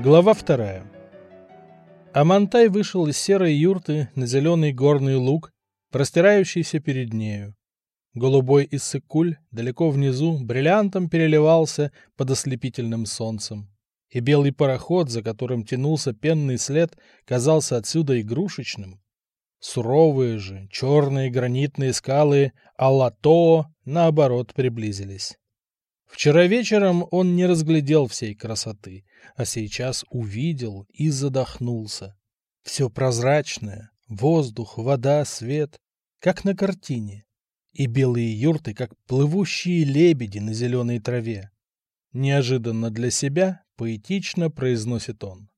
Глава вторая. Амантай вышел из серой юрты на зеленый горный луг, простирающийся перед нею. Голубой Иссык-Куль далеко внизу бриллиантом переливался под ослепительным солнцем. И белый пароход, за которым тянулся пенный след, казался отсюда игрушечным. Суровые же, черные гранитные скалы Аллато, наоборот, приблизились. Вчера вечером он не разглядел всей красоты, а сейчас увидел и задохнулся. Все прозрачное, воздух, вода, свет, как на картине. И белые юрты, как плывущие лебеди на зеленой траве. Неожиданно для себя поэтично произносит он.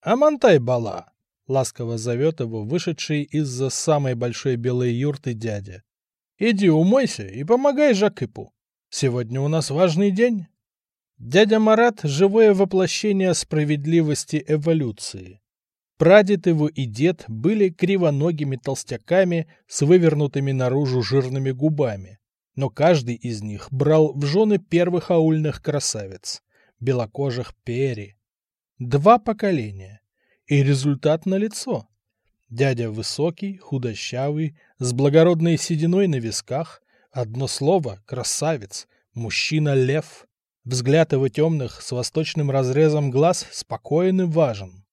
«Амантай Бала!» — ласково зовет его вышедший из-за самой большой белой юрты дядя. «Иди умойся и помогай Жакыпу. Сегодня у нас важный день. Дядя Марат – живое воплощение справедливости эволюции. Прадед его и дед были кривоногими толстяками с вывернутыми наружу жирными губами, но каждый из них брал в жены первых аульных красавиц, белокожих пери. Два поколения. И результат налицо. Дядя высокий, худощавый, с благородной сединой на висках, Одно слово — красавец, мужчина-лев. Взгляд его темных с восточным разрезом глаз спокоен и важен.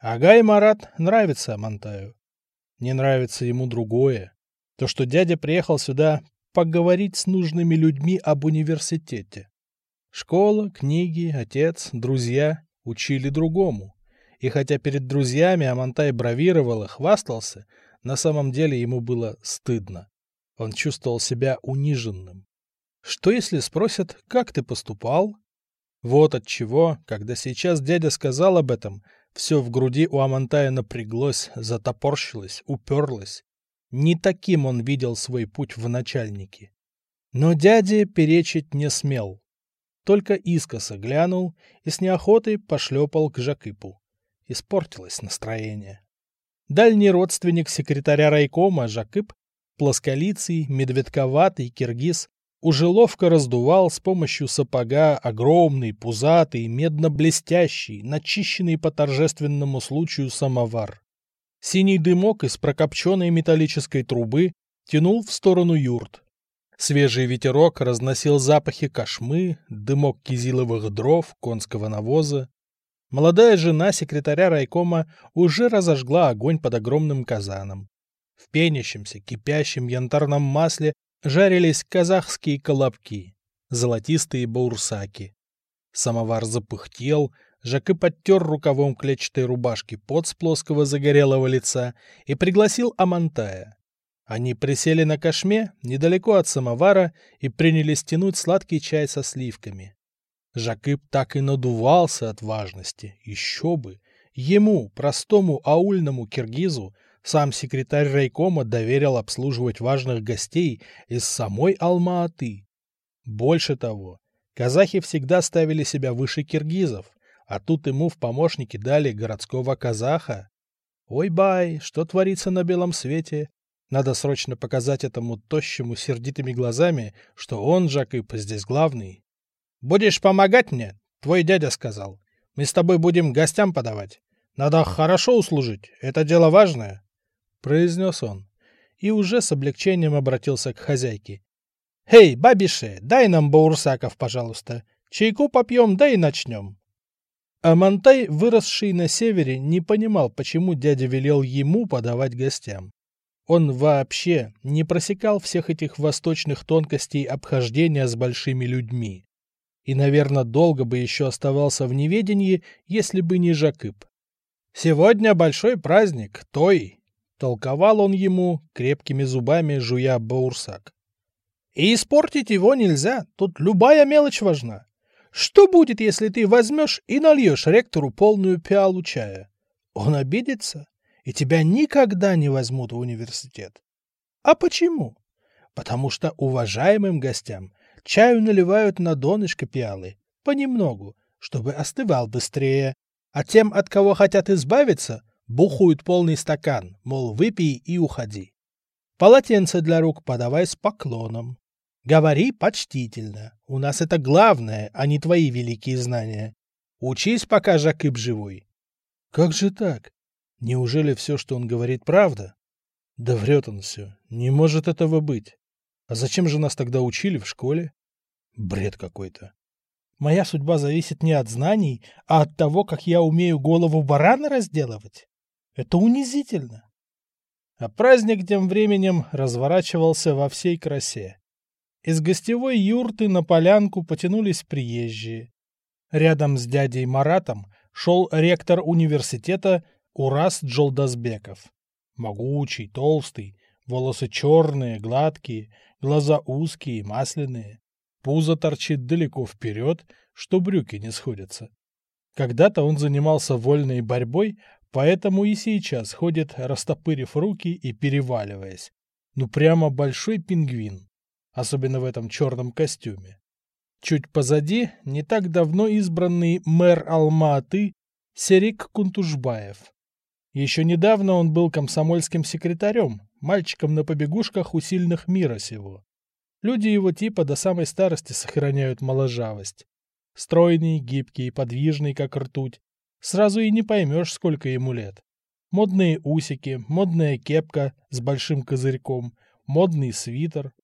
Агай Марат нравится Амантаю. Не нравится ему другое. То, что дядя приехал сюда поговорить с нужными людьми об университете. Школа, книги, отец, друзья учили другому. И хотя перед друзьями Амантай бравировал и хвастался, на самом деле ему было стыдно. Он чувствовал себя униженным. Что если спросят, как ты поступал? Вот от чего, когда сейчас дядя сказал об этом, все в груди у Амантая напряглось, затопорщилось, уперлось. Не таким он видел свой путь в начальнике. Но дяде перечить не смел. Только искоса глянул и с неохотой пошлепал к Жакыпу. Испортилось настроение. Дальний родственник секретаря райкома Жакып Плосколицый, медведковатый киргиз уже ловко раздувал с помощью сапога огромный, пузатый, медно-блестящий, начищенный по торжественному случаю самовар. Синий дымок из прокопченной металлической трубы тянул в сторону юрт. Свежий ветерок разносил запахи кошмы, дымок кизиловых дров, конского навоза. Молодая жена секретаря райкома уже разожгла огонь под огромным казаном. В пенящемся, кипящем янтарном масле жарились казахские колобки, золотистые баурсаки. Самовар запыхтел, Жаки подтер рукавом клетчатой рубашки под с плоского загорелого лица и пригласил Амантая. Они присели на кошме недалеко от самовара и принялись тянуть сладкий чай со сливками. Жакып так и надувался от важности, еще бы. Ему, простому аульному киргизу, сам секретарь райкома доверил обслуживать важных гостей из самой Алма-Аты. Больше того, казахи всегда ставили себя выше киргизов, а тут ему в помощники дали городского казаха. Ой-бай, что творится на белом свете? Надо срочно показать этому тощему сердитыми глазами, что он, Жакып, здесь главный. «Будешь помогать мне?» — твой дядя сказал. «Мы с тобой будем гостям подавать. Надо хорошо услужить, это дело важное» произнес он, и уже с облегчением обратился к хозяйке. «Эй, бабише, дай нам баурсаков, пожалуйста. Чайку попьем, да и начнем». Амантай, выросший на севере, не понимал, почему дядя велел ему подавать гостям. Он вообще не просекал всех этих восточных тонкостей обхождения с большими людьми. И, наверное, долго бы еще оставался в неведении, если бы не Жакып. «Сегодня большой праздник, той, Толковал он ему, крепкими зубами жуя баурсак. И испортить его нельзя, тут любая мелочь важна. Что будет, если ты возьмешь и нальешь ректору полную пиалу чая? Он обидится, и тебя никогда не возьмут в университет. А почему? Потому что уважаемым гостям чаю наливают на донышко пиалы, понемногу, чтобы остывал быстрее, а тем, от кого хотят избавиться, Бухают полный стакан, мол, выпей и уходи. Полотенце для рук подавай с поклоном. Говори почтительно. У нас это главное, а не твои великие знания. Учись, пока Жакып живой. Как же так? Неужели все, что он говорит, правда? Да врет он все. Не может этого быть. А зачем же нас тогда учили в школе? Бред какой-то. Моя судьба зависит не от знаний, а от того, как я умею голову барана разделывать. Это унизительно. А праздник тем временем разворачивался во всей красе. Из гостевой юрты на полянку потянулись приезжие. Рядом с дядей Маратом шел ректор университета Урас Джолдасбеков. Могучий, толстый, волосы черные, гладкие, глаза узкие, масляные. Пузо торчит далеко вперед, что брюки не сходятся. Когда-то он занимался вольной борьбой, поэтому и сейчас ходит, растопырив руки и переваливаясь. Ну прямо большой пингвин, особенно в этом черном костюме. Чуть позади не так давно избранный мэр Алма-Аты Серик Кунтужбаев. Еще недавно он был комсомольским секретарем, мальчиком на побегушках у сильных мира сего. Люди его типа до самой старости сохраняют моложавость. Стройный, гибкий, подвижный, как ртуть. Сразу и не поймешь, сколько ему лет. Модные усики, модная кепка с большим козырьком, модный свитер.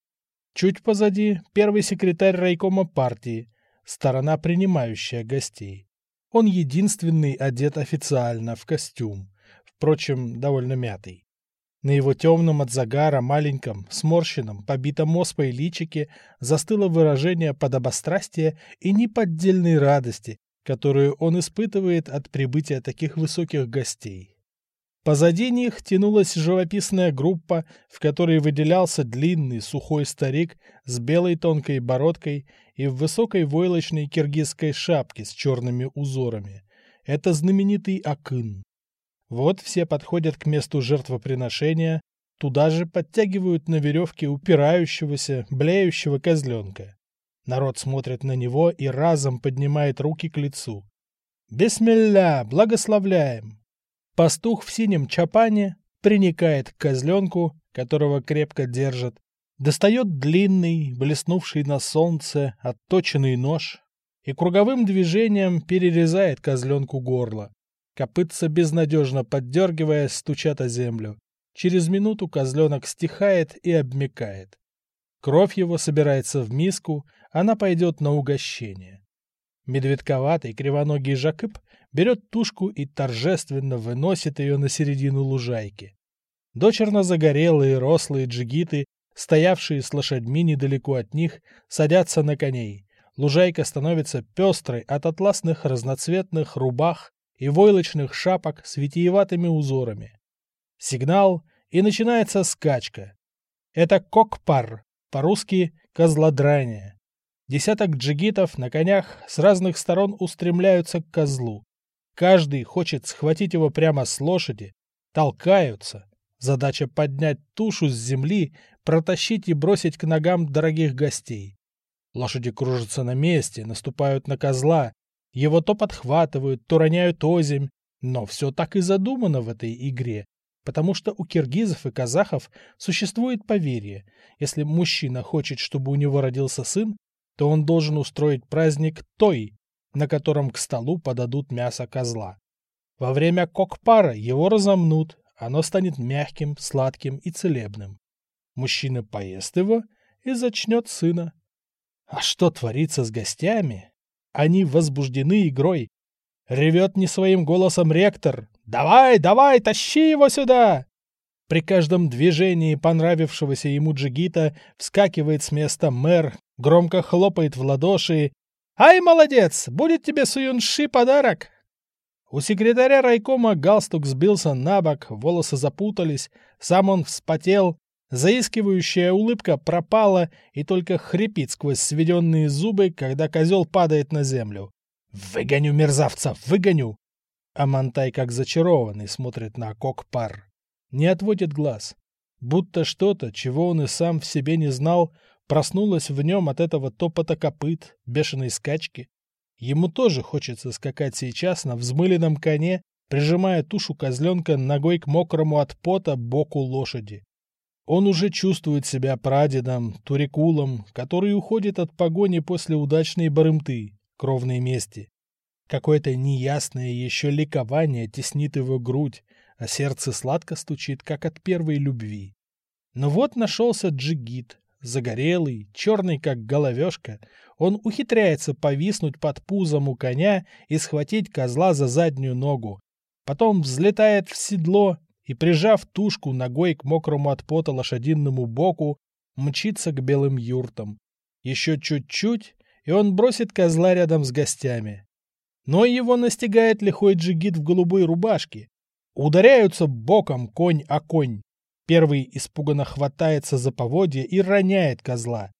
Чуть позади первый секретарь райкома партии, сторона, принимающая гостей. Он единственный одет официально в костюм, впрочем, довольно мятый. На его темном от загара, маленьком, сморщенном, побитом оспой личике застыло выражение подобострастия и неподдельной радости, которую он испытывает от прибытия таких высоких гостей. Позади них тянулась живописная группа, в которой выделялся длинный сухой старик с белой тонкой бородкой и в высокой войлочной киргизской шапке с черными узорами. Это знаменитый Акын. Вот все подходят к месту жертвоприношения, туда же подтягивают на веревке упирающегося, блеющего козленка. Народ смотрит на него и разом поднимает руки к лицу. «Бесмилля! Благословляем!» Пастух в синем чапане приникает к козленку, которого крепко держит, достает длинный, блеснувший на солнце, отточенный нож и круговым движением перерезает козленку горло. Копытца, безнадежно поддергивая, стучат о землю. Через минуту козленок стихает и обмекает. Кровь его собирается в миску, она пойдет на угощение. Медведковатый кривоногий Жакып берет тушку и торжественно выносит ее на середину лужайки. Дочерно загорелые рослые джигиты, стоявшие с лошадьми недалеко от них, садятся на коней. Лужайка становится пестрой от атласных разноцветных рубах и войлочных шапок с витиеватыми узорами. Сигнал, и начинается скачка. Это кокпар, по-русски козлодрание. Десяток джигитов на конях с разных сторон устремляются к козлу. Каждый хочет схватить его прямо с лошади, толкаются. Задача поднять тушу с земли, протащить и бросить к ногам дорогих гостей. Лошади кружатся на месте, наступают на козла, его то подхватывают, то роняют озимь, но все так и задумано в этой игре, потому что у киргизов и казахов существует поверье, если мужчина хочет, чтобы у него родился сын, то он должен устроить праздник той, на котором к столу подадут мясо козла. Во время кокпара его разомнут, оно станет мягким, сладким и целебным. Мужчина поест его и зачнет сына. А что творится с гостями, они возбуждены игрой. Ревет не своим голосом ректор. «Давай, давай, тащи его сюда!» При каждом движении понравившегося ему джигита вскакивает с места мэр, громко хлопает в ладоши. «Ай, молодец! Будет тебе суюнши подарок!» У секретаря райкома галстук сбился на бок, волосы запутались, сам он вспотел, Заискивающая улыбка пропала и только хрипит сквозь сведенные зубы, когда козел падает на землю. «Выгоню мерзавца, выгоню!» А Монтай, как зачарованный, смотрит на кок-пар. Не отводит глаз. Будто что-то, чего он и сам в себе не знал, проснулось в нем от этого топота копыт, бешеной скачки. Ему тоже хочется скакать сейчас на взмыленном коне, прижимая тушу козленка ногой к мокрому от пота боку лошади. Он уже чувствует себя прадедом, турикулом, который уходит от погони после удачной барымты, кровной мести. Какое-то неясное еще ликование теснит его грудь, а сердце сладко стучит, как от первой любви. Но вот нашелся джигит, загорелый, черный как головешка. Он ухитряется повиснуть под пузом у коня и схватить козла за заднюю ногу. Потом взлетает в седло и, прижав тушку ногой к мокрому от пота лошадиному боку, мчится к белым юртам. Еще чуть-чуть, и он бросит козла рядом с гостями. Но его настигает лихой джигит в голубой рубашке, Ударяются боком конь о конь. Первый испуганно хватается за поводья и роняет козла.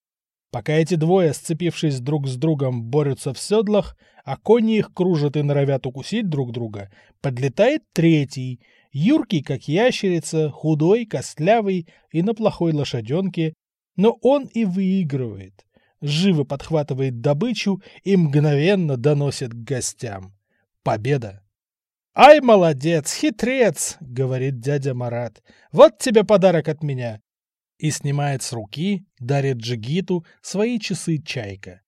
Пока эти двое, сцепившись друг с другом, борются в седлах, а кони их кружат и норовят укусить друг друга, подлетает третий, юркий, как ящерица, худой, костлявый и на плохой лошаденке, но он и выигрывает. Живо подхватывает добычу и мгновенно доносит к гостям. Победа! «Ай, молодец, хитрец!» — говорит дядя Марат. «Вот тебе подарок от меня!» И снимает с руки, дарит Джигиту свои часы «Чайка».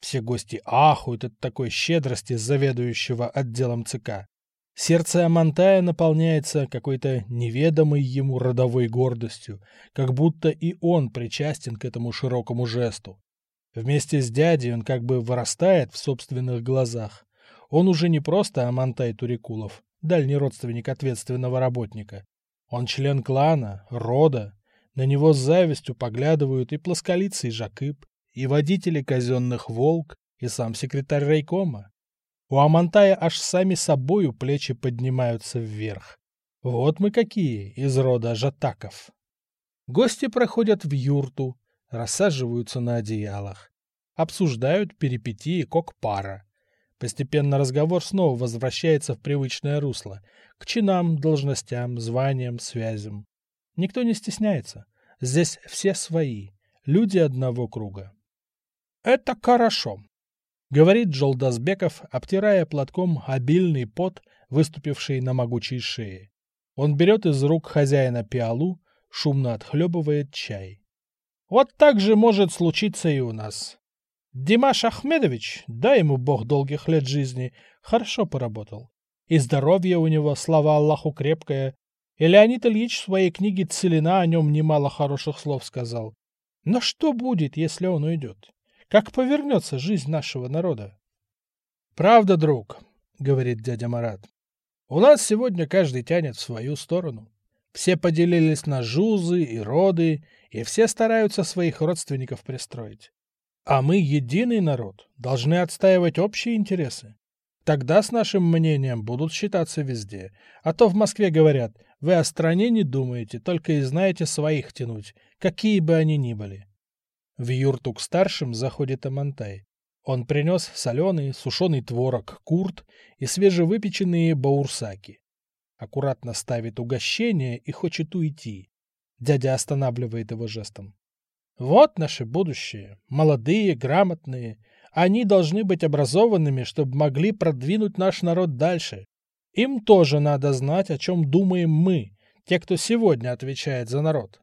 Все гости ахают от такой щедрости заведующего отделом ЦК. Сердце Амантая наполняется какой-то неведомой ему родовой гордостью, как будто и он причастен к этому широкому жесту. Вместе с дядей он как бы вырастает в собственных глазах. Он уже не просто Амантай Турикулов, дальний родственник ответственного работника. Он член клана, рода. На него с завистью поглядывают и плосколицый Жакып, и водители казенных «Волк», и сам секретарь райкома. У Амантая аж сами собою плечи поднимаются вверх. Вот мы какие из рода жатаков. Гости проходят в юрту, рассаживаются на одеялах, обсуждают перипетии кок-пара. Постепенно разговор снова возвращается в привычное русло, к чинам, должностям, званиям, связям. Никто не стесняется. Здесь все свои, люди одного круга. «Это хорошо», — говорит Джолдасбеков, обтирая платком обильный пот, выступивший на могучей шее. Он берет из рук хозяина пиалу, шумно отхлебывает чай. «Вот так же может случиться и у нас. Димаш Ахмедович, дай ему бог долгих лет жизни, хорошо поработал. И здоровье у него, слава Аллаху, крепкое. И Леонид Ильич в своей книге «Целина» о нем немало хороших слов сказал. Но что будет, если он уйдет? Как повернется жизнь нашего народа? «Правда, друг», — говорит дядя Марат, — «у нас сегодня каждый тянет в свою сторону. Все поделились на жузы и роды, и все стараются своих родственников пристроить. А мы, единый народ, должны отстаивать общие интересы. Тогда с нашим мнением будут считаться везде. А то в Москве говорят, вы о стране не думаете, только и знаете своих тянуть, какие бы они ни были. В юрту к старшим заходит Амантай. Он принес соленый, сушеный творог, курт и свежевыпеченные баурсаки. Аккуратно ставит угощение и хочет уйти. Дядя останавливает его жестом. Вот наше будущее. Молодые, грамотные. Они должны быть образованными, чтобы могли продвинуть наш народ дальше. Им тоже надо знать, о чем думаем мы, те, кто сегодня отвечает за народ.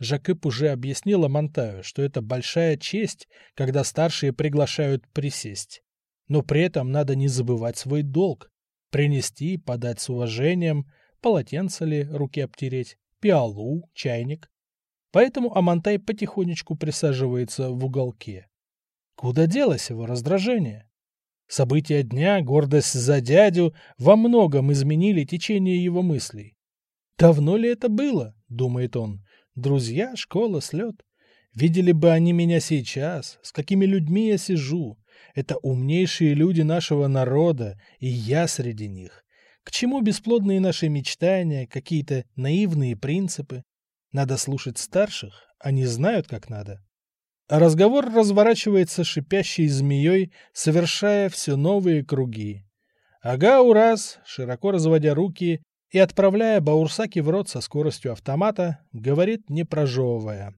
Жакып уже объяснила Монтаю, что это большая честь, когда старшие приглашают присесть. Но при этом надо не забывать свой долг. Принести, подать с уважением, полотенце ли руки обтереть, пиалу, чайник. Поэтому Амантай потихонечку присаживается в уголке. Куда делось его раздражение? События дня, гордость за дядю во многом изменили течение его мыслей. «Давно ли это было?» — думает он. «Друзья, школа, слет. Видели бы они меня сейчас, с какими людьми я сижу. Это умнейшие люди нашего народа, и я среди них. К чему бесплодные наши мечтания, какие-то наивные принципы? Надо слушать старших, они знают, как надо. А разговор разворачивается шипящей змеей, совершая все новые круги. Ага, ураз, широко разводя руки и отправляя Баурсаки в рот со скоростью автомата, говорит, не прожевывая.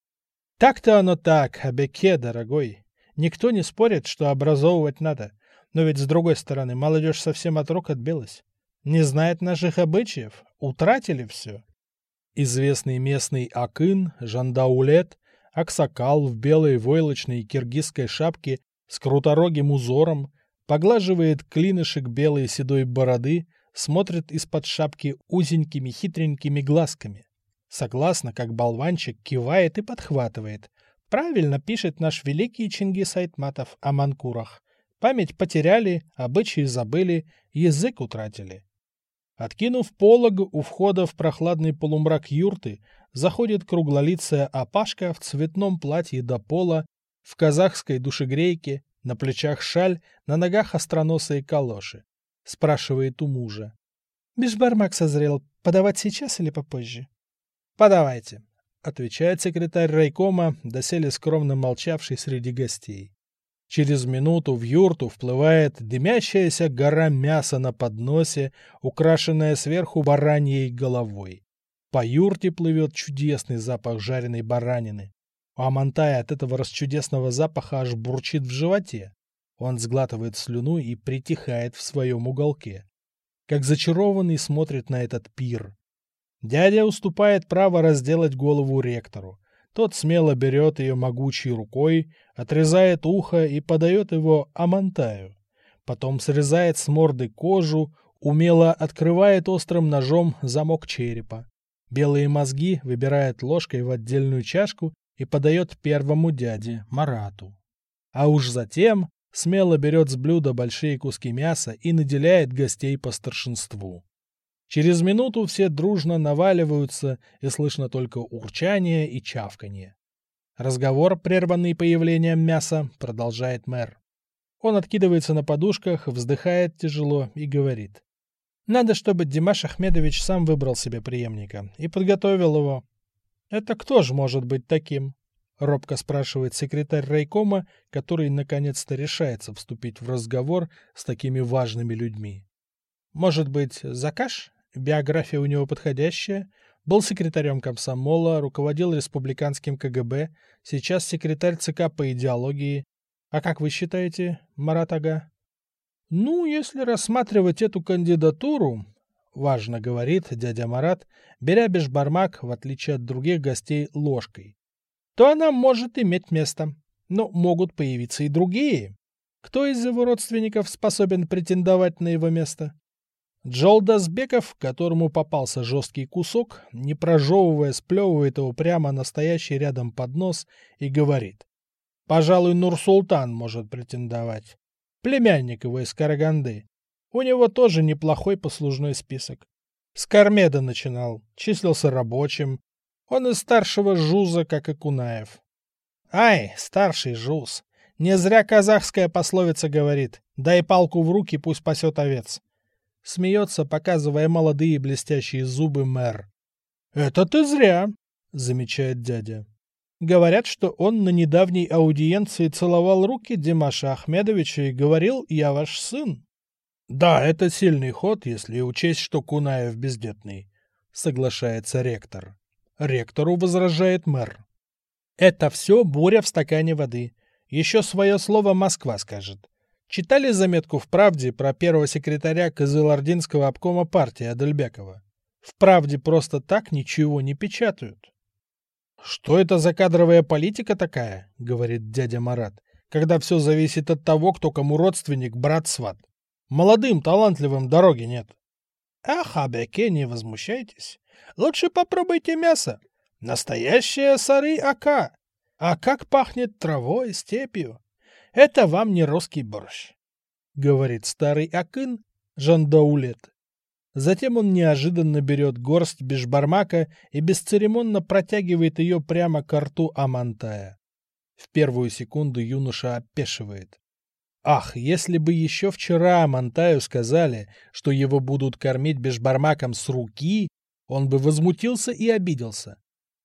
Так-то оно так, Абеке, дорогой. Никто не спорит, что образовывать надо. Но ведь с другой стороны, молодежь совсем от рук отбилась. Не знает наших обычаев, утратили все. Известный местный акын, жандаулет, аксакал в белой войлочной киргизской шапке с круторогим узором поглаживает клинышек белой седой бороды, смотрит из-под шапки узенькими хитренькими глазками. Согласно, как болванчик, кивает и подхватывает. Правильно пишет наш великий Чингис Айтматов о манкурах. Память потеряли, обычаи забыли, язык утратили. Откинув полог у входа в прохладный полумрак юрты, заходит круглолицая опашка в цветном платье до пола, в казахской душегрейке, на плечах шаль, на ногах остроносые калоши. Спрашивает у мужа. «Бешбармак созрел. Подавать сейчас или попозже?» «Подавайте», — отвечает секретарь райкома, доселе скромно молчавший среди гостей. Через минуту в юрту вплывает дымящаяся гора мяса на подносе, украшенная сверху бараньей головой. По юрте плывет чудесный запах жареной баранины. У Амантая от этого расчудесного запаха аж бурчит в животе. Он сглатывает слюну и притихает в своем уголке. Как зачарованный смотрит на этот пир. Дядя уступает право разделать голову ректору. Тот смело берет ее могучей рукой, отрезает ухо и подает его Амантаю. Потом срезает с морды кожу, умело открывает острым ножом замок черепа. Белые мозги выбирает ложкой в отдельную чашку и подает первому дяде, Марату. А уж затем смело берет с блюда большие куски мяса и наделяет гостей по старшинству. Через минуту все дружно наваливаются, и слышно только урчание и чавканье. Разговор, прерванный появлением мяса, продолжает мэр. Он откидывается на подушках, вздыхает тяжело и говорит. Надо, чтобы Димаш Ахмедович сам выбрал себе преемника и подготовил его. Это кто же может быть таким? Робко спрашивает секретарь райкома, который наконец-то решается вступить в разговор с такими важными людьми. Может быть, Закаш? Биография у него подходящая. Был секретарем комсомола, руководил республиканским КГБ, сейчас секретарь ЦК по идеологии. А как вы считаете, Марат Ага? Ну, если рассматривать эту кандидатуру, важно говорит дядя Марат, беря бешбармак, в отличие от других гостей, ложкой, то она может иметь место. Но могут появиться и другие. Кто из его родственников способен претендовать на его место? Джолдасбеков, которому попался жесткий кусок, не прожевывая, сплевывает его прямо настоящий рядом под нос и говорит. Пожалуй, Нур-Султан может претендовать. Племянник его из Караганды. У него тоже неплохой послужной список. С Кармеда начинал, числился рабочим. Он из старшего жуза, как и Кунаев. Ай, старший жуз. Не зря казахская пословица говорит «дай палку в руки, пусть пасет овец». Смеется, показывая молодые блестящие зубы мэр. «Это ты зря», — замечает дядя. Говорят, что он на недавней аудиенции целовал руки Димаша Ахмедовича и говорил «Я ваш сын». «Да, это сильный ход, если учесть, что Кунаев бездетный», — соглашается ректор. Ректору возражает мэр. «Это все буря в стакане воды. Еще свое слово Москва скажет. Читали заметку в «Правде» про первого секретаря Кызылординского обкома партии Адельбекова? В «Правде» просто так ничего не печатают. «Что это за кадровая политика такая?» — говорит дядя Марат. «Когда все зависит от того, кто кому родственник, брат-сват. Молодым, талантливым дороги нет». «Ах, Абеке, не возмущайтесь. Лучше попробуйте мясо. Настоящее сары-ака. А как пахнет травой, степью. Это вам не русский борщ, — говорит старый Акын Жандаулет. Затем он неожиданно берет горсть бешбармака и бесцеремонно протягивает ее прямо к рту Амантая. В первую секунду юноша опешивает. Ах, если бы еще вчера Амантаю сказали, что его будут кормить бешбармаком с руки, он бы возмутился и обиделся.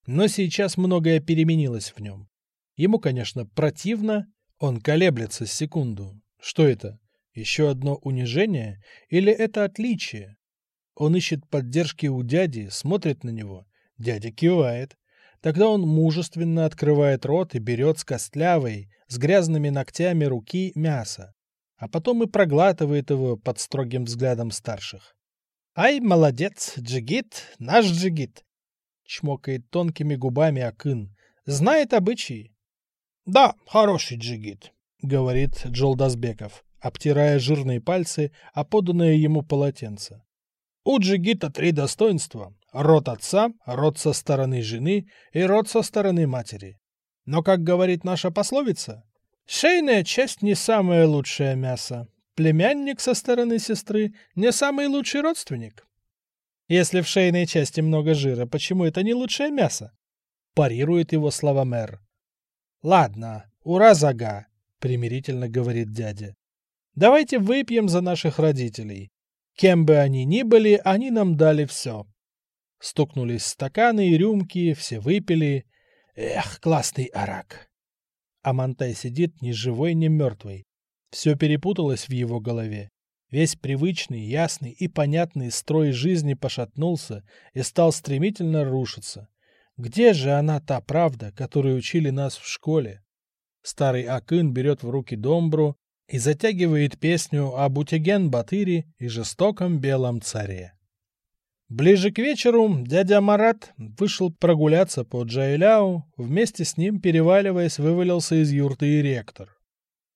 Но сейчас многое переменилось в нем. Ему, конечно, противно, он колеблется секунду. Что это? Еще одно унижение? Или это отличие? Он ищет поддержки у дяди, смотрит на него. Дядя кивает. Тогда он мужественно открывает рот и берет с костлявой, с грязными ногтями руки мясо. А потом и проглатывает его под строгим взглядом старших. «Ай, молодец, джигит, наш джигит!» Чмокает тонкими губами Акын. «Знает обычаи. «Да, хороший джигит», — говорит Джолдасбеков. обтирая жирные пальцы, а ему полотенце. У джигита три достоинства – род отца, род со стороны жены и род со стороны матери. Но, как говорит наша пословица, шейная часть не самое лучшее мясо, племянник со стороны сестры не самый лучший родственник. Если в шейной части много жира, почему это не лучшее мясо? Парирует его слова мэр. Ладно, ура зага, примирительно говорит дядя. Давайте выпьем за наших родителей. Кем бы они ни были, они нам дали все. Стукнулись стаканы и рюмки, все выпили. Эх, классный арак. Амантай сидит ни живой, ни мертвый. Все перепуталось в его голове. Весь привычный, ясный и понятный строй жизни пошатнулся и стал стремительно рушиться. Где же она, та правда, которую учили нас в школе? Старый Акын берет в руки домбру и затягивает песню об Утеген-Батыре и жестоком белом царе. Ближе к вечеру дядя Марат вышел прогуляться по Джайляу, вместе с ним, переваливаясь, вывалился из юрты и ректор.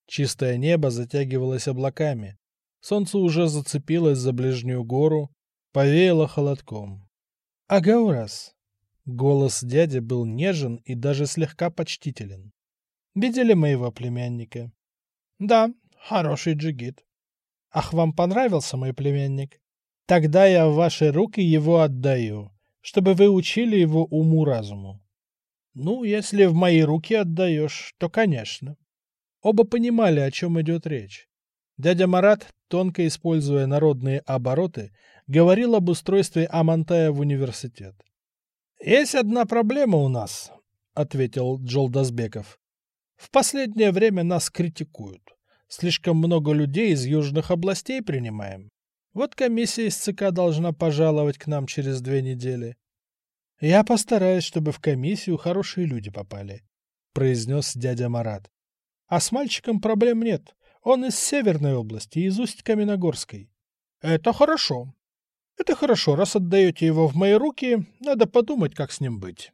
Чистое небо затягивалось облаками. Солнце уже зацепилось за ближнюю гору, повеяло холодком. «Агаурас!» Голос дяди был нежен и даже слегка почтителен. «Видели моего племянника?» «Да, хороший джигит». «Ах, вам понравился мой племянник? Тогда я в ваши руки его отдаю, чтобы вы учили его уму-разуму». «Ну, если в мои руки отдаешь, то конечно». Оба понимали, о чем идет речь. Дядя Марат, тонко используя народные обороты, говорил об устройстве Амантая в университет. «Есть одна проблема у нас», — ответил Джолдасбеков. «В последнее время нас критикуют. Слишком много людей из южных областей принимаем. Вот комиссия из ЦК должна пожаловать к нам через две недели. Я постараюсь, чтобы в комиссию хорошие люди попали», — произнес дядя Марат. «А с мальчиком проблем нет. Он из Северной области, из Усть-Каменогорской. Это хорошо. Это хорошо. Раз отдаете его в мои руки, надо подумать, как с ним быть.